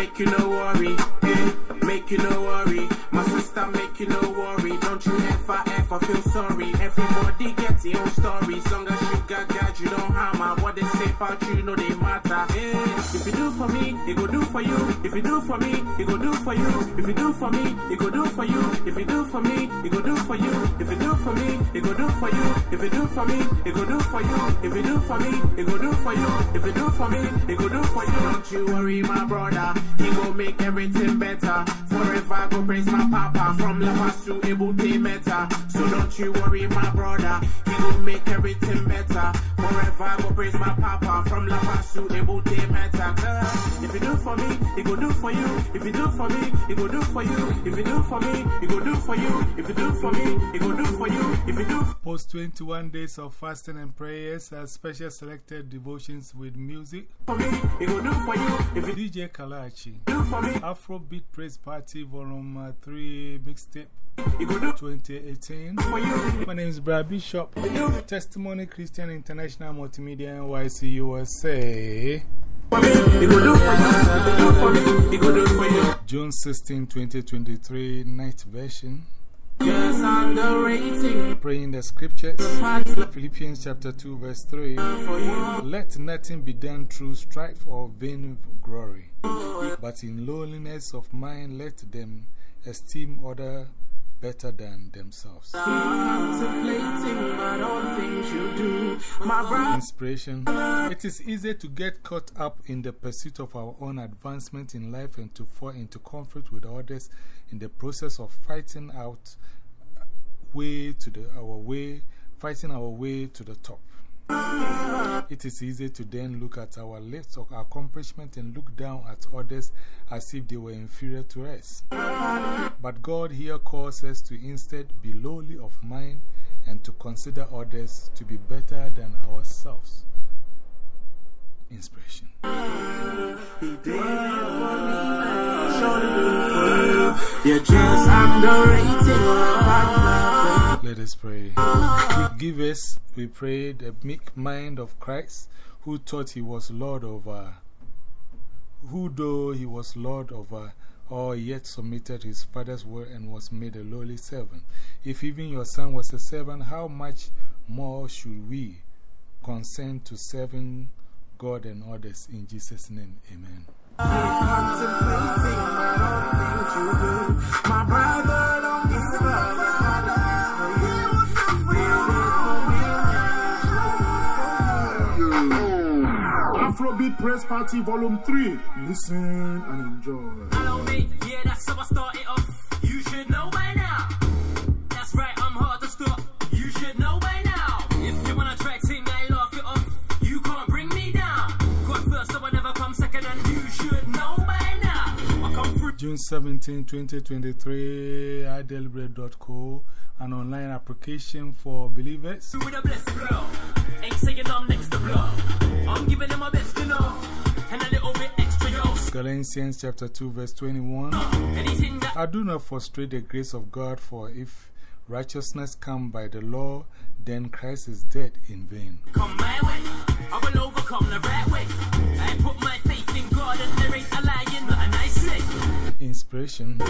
make you no worry. Eh, make you no worry. My sister, make you no worry. Don't you ever, ever feel sorry. Everybody gets their own story. Long as you got God, you don't hammer. What they say about you, no, they matter. Eh, if you do for me, it go do for you. If you do for me, it go do for you. If you do for me, it go do for you. If you do for me, it go do for you. If you do for me, it go do for you. If you do for me, it go do for you. If you do for me, it go do for you. If you do for me, it go do for you. Don't you worry, my brother. He go make everything better. Forever I go praise my papa from Lamas to Ebute Metta. So don't you worry, my brother. He go make everything better. Forever I go praise my papa from Lamas to Ebute Metta. Cause if you do for me, it go do for you. If you do for me, it go do for you. If you do for me, it go do for you. If you do for me, it go do for you. If you do Post 21 days of fasting and prayers as special selected devotions with music. for me, it go do for you. If you DJ Kalachi. do for me, Afrobeat Praise Party Volume uh, 3 Mixtape it go do 2018. My name is Brad Bishop. Testimony Christian International Multimedia NYC USA. June 16, 2023, night version. Praying the scriptures. Philippians chapter 2, verse 3. Let nothing be done through strife or vain glory, but in lowliness of mind let them esteem other better than themselves. Contemplating on all things you do. My brother, Inspiration It is easy to get caught up in the pursuit of our own advancement in life and to fall into conflict with others in the process of fighting out way to the, our way, fighting our way to the top. It is easy to then look at our list of accomplishment and look down at others as if they were inferior to us. But God here calls us to instead be lowly of mind and to consider others to be better than ourselves. Inspiration. you're just underrating. Let us pray. Give us, we pray, the meek mind of Christ, who thought he was Lord over, who though he was Lord over all, yet submitted his Father's word and was made a lowly servant. If even your Son was a servant, how much more should we consent to serving God and others? In Jesus' name, amen. Contemplating things you do. My brother, don't Afrobeat Praise Party Volume 3. Listen and enjoy. Follow me, yeah, that's how I started off. You should know by now. That's right, I'm hard to stop. You should know by now. If you wanna try to I laugh it off. You can't bring me down. God first, so I never come second, and you should know by now. I come through. June 17, 2023, iDeliberate.co, an online application for believers. with a blessed flow. Ain't saying I'm next to blow. I'm giving them my best, you know. And a little bit extra, yo. Galatians chapter 2, verse 21. I do not frustrate the grace of God, for if righteousness come by the law, then Christ is dead in vain. come my way, I will overcome the right way. I put my faith in God, and there ain't a lying, nothing I say. Inspiration.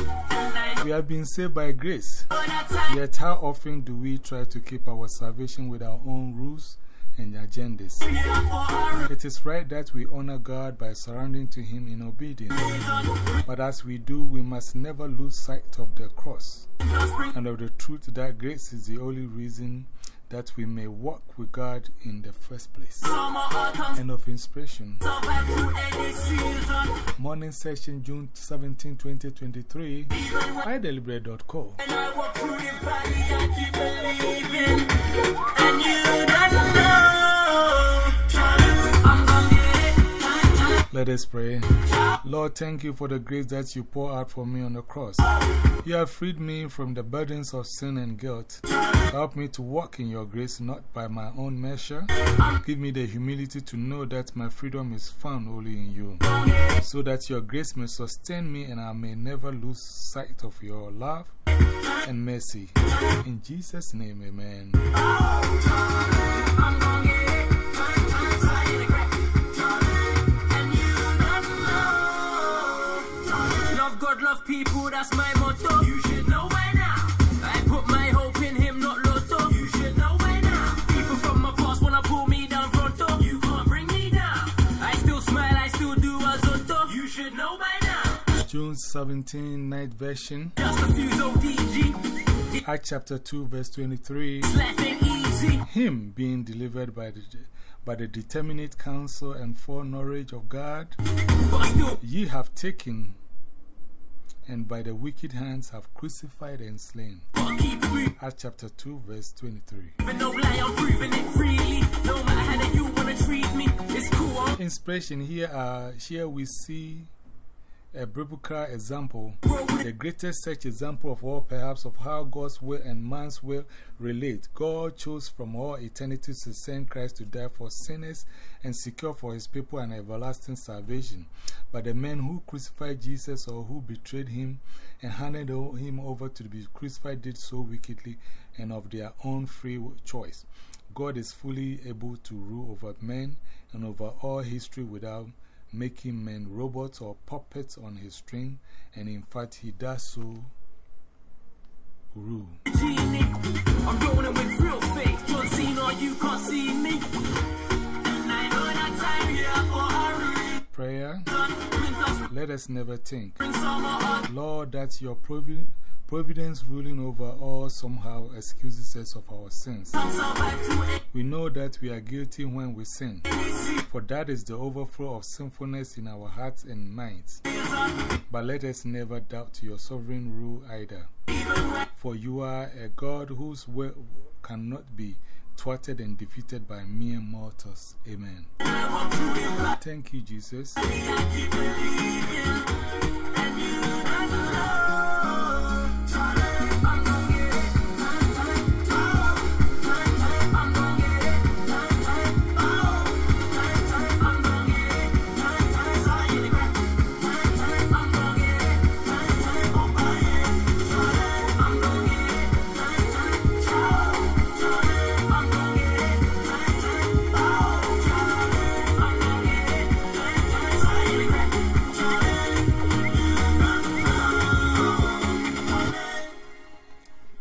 We have been saved by grace. know that time. Yet, how often do we try to keep our salvation with our own rules and agendas? It is right that we honor God by surrendering to Him in obedience. But as we do, we must never lose sight of the cross and of the truth that grace is the only reason that we may walk with God in the first place. End of inspiration. Morning session, June 17, 2023. iDeliberate.co. And I walk Let us pray. Lord, thank you for the grace that you pour out for me on the cross. You have freed me from the burdens of sin and guilt. Help me to walk in your grace, not by my own measure. Give me the humility to know that my freedom is found only in you, so that your grace may sustain me and I may never lose sight of your love and mercy. In Jesus' name, amen. That's my motto. You should know by now. I put my hope in him, not Lotto. You should know by now. People from my past wanna pull me down fronto. You can't bring me down. I still smile, I still do a. You should know by now. June 17, night version. Just a few ODG. Acts chapter 2, verse 23. Life ain't easy. Him being delivered by the, by the determinate counsel and foreknowledge of God, ye have taken, and by the wicked hands have crucified and slain. gotta keep moving. Acts chapter 2, verse 23. No lie, I'm proving it freely. No matter how that you wanna treat me, it's cool. I'm Inspiration here, uh, here we see a biblical example, the greatest such example of all, perhaps, of how God's will and man's will relate. God chose from all eternity to send Christ to die for sinners and secure for his people an everlasting salvation. But the men who crucified Jesus or who betrayed him and handed him over to be crucified did so wickedly and of their own free choice. God is fully able to rule over men and over all history without making men robots or puppets on his string, and in fact, he does so rule. I'm rolling with real faith. John Cena, you can't see me. And I know that time here for hurry. Prayer, let us never think, spring, summer, autumn. Lord, that your provi providence ruling over all somehow excuses us of our sins. We know that we are guilty when we sin, for that is the overflow of sinfulness in our hearts and minds. But let us never doubt your sovereign rule either. For you are a God whose will cannot be thwarted and defeated by mere mortals. Amen. Thank you, Jesus.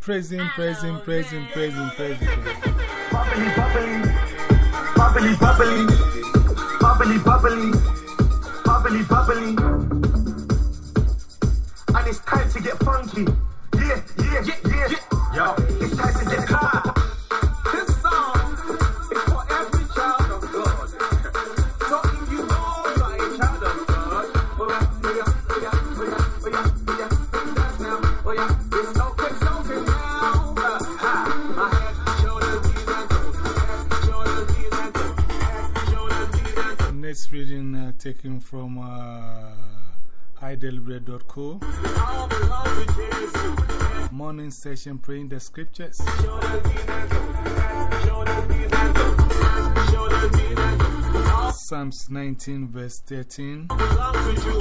Praise Him, praise Him, praise Him, praise Him, praise Him. bubbly, bubbly, bubbly, bubbly, bubbly, bubbly, bubbly, bubbly. And it's time to get funky. Yeah, yeah, yeah, yeah. Yo, it's time to get high. Jesus. Morning session praying the scriptures. Psalms 19, verse 13. belong to you.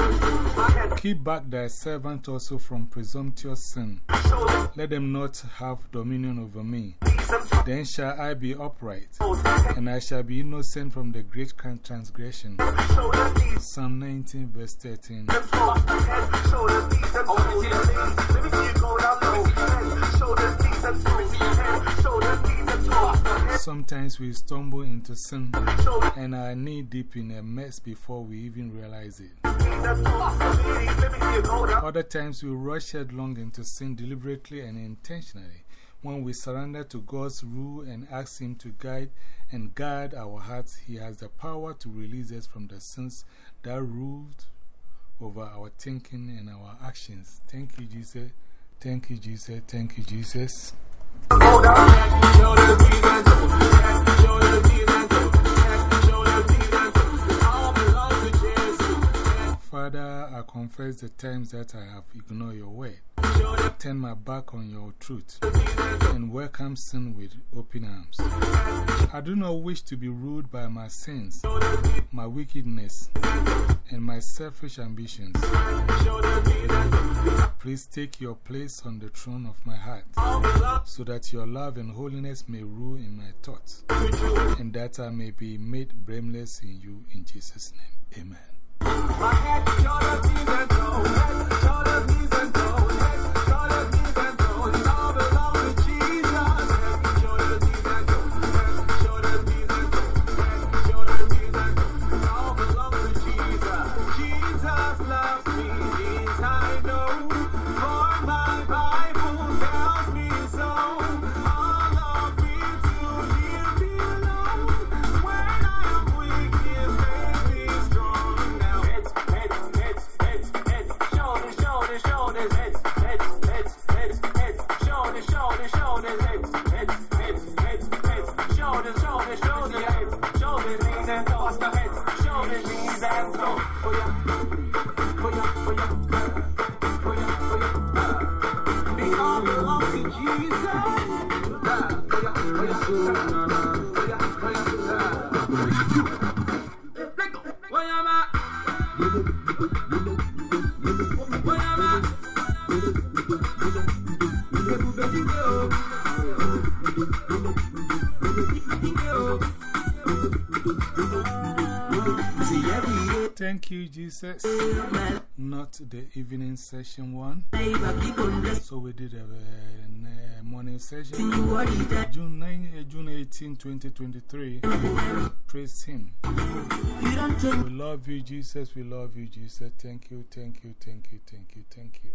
My head, Keep back thy servant also from presumptuous sin. Let them not have dominion over me. Then shall I be upright, and I shall be innocent from the great transgression. Psalm 19, verse 13. Sometimes we stumble into sin and are knee deep in a mess before we even realize it. Other times we rush headlong into sin deliberately and intentionally. When we surrender to God's rule and ask Him to guide and guard our hearts, He has the power to release us from the sins that ruled over our thinking and our actions. Thank you, Jesus. Thank you, Jesus. Thank you, Jesus. I confess the times that I have ignored your word, turn my back on your truth, and welcome sin with open arms. I do not wish to be ruled by my sins, my wickedness, and my selfish ambitions. Please take your place on the throne of my heart, so that your love and holiness may rule in my thoughts, and that I may be made blameless in you. In Jesus' name, amen. My head, shoulders, knees and toes, head, shoulders, knees Jesus. Thank you, Jesus. Not the evening session one. So we did a, uh, morning session. June 9, uh, June 18, 2023. Praise Him. We love you, Jesus. We love you, Jesus. Thank you, thank you, thank you, thank you, thank you.